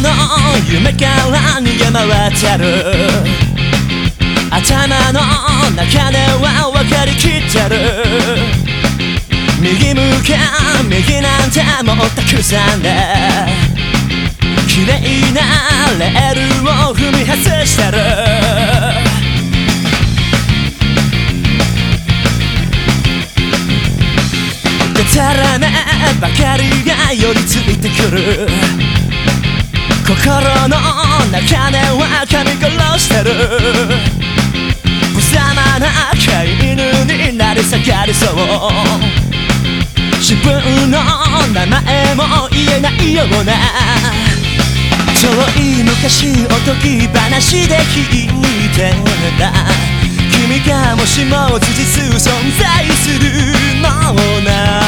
の夢から逃げ回ってる。頭の中では分かりきってる。右向け右なんてもうたくさんで。綺麗なレールを踏み外してる。でたらめばかりが寄りついてくる。心の中では噛み殺してる。無様な飼い犬になり下がりそう。自分の名前も言えないような。遠い昔おとぎ話で聞いてた。君がもしも事実存在するのな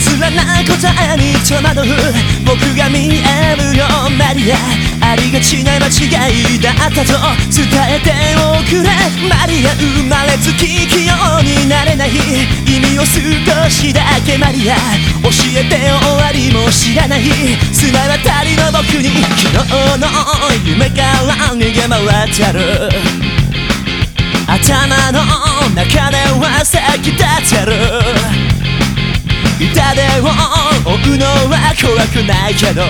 アいたずらな答えに戸惑う僕が見えるよマリアありがちな間違いだったと伝えておくれマリア生まれつき器用になれない意味を少しだけマリア。教えて終わりも知らない砂渡りの僕に昨日の夢から逃げ回ってる。頭の中では咲き立ってる。痛手を追うのは怖くないけど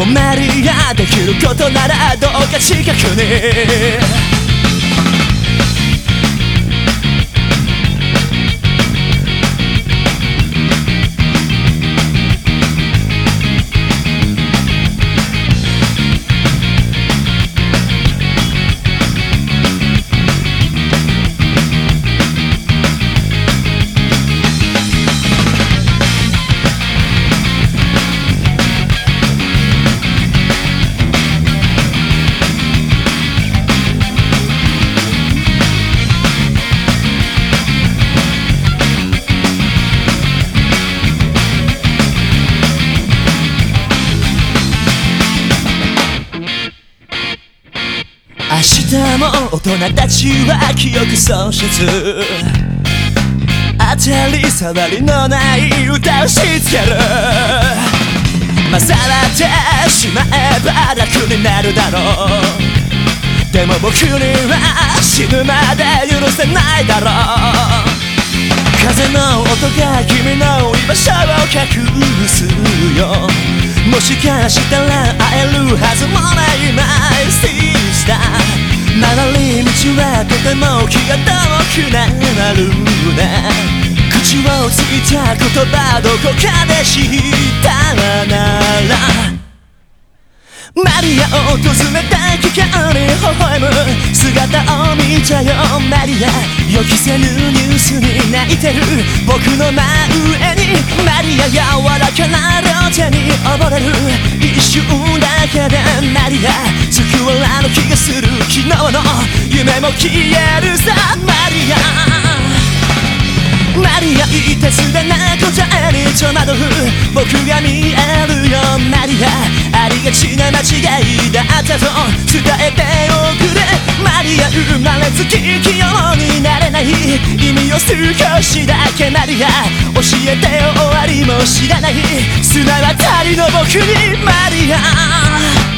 おまりができることならどうか近くに。明日も大人たちは記憶喪失。当たり障りのない歌をしつける。まさらってしまえば楽になるだろう。でも僕には死ぬまで許せないだろう。風の音が君の居場所を隠すよ。もしかしたら会えるはずもない。道はとても気が遠くなるね口をついた言葉どこかで知ったなら。マリアを訪ねた機会に微笑む。姿を見たよマリア。予期せぬニュースに泣いてる。僕の真上にマリア柔らかな両手に溺れる。一瞬だけでマリア救われる。気がする。昨日の夢も消える。さマリアマリアいてすでな答えに戸惑う僕が見える。よマリアありがちな間違いだったと伝えておくれマリア生まれつき器用になれない意味を少しだけマリア教えて終わりも知らない砂渡りの僕にマリア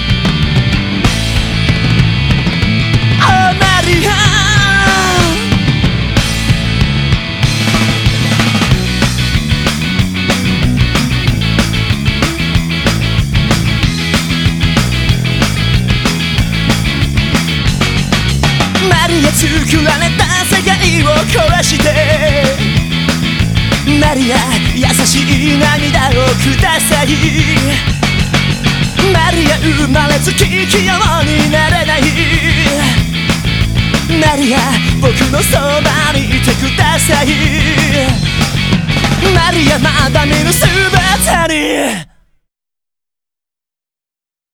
作られた世界を壊してマリア優しい涙をください。マリア生まれつき器用になれないマリア僕のそばにいてください。マリアまだ見ぬ姿に。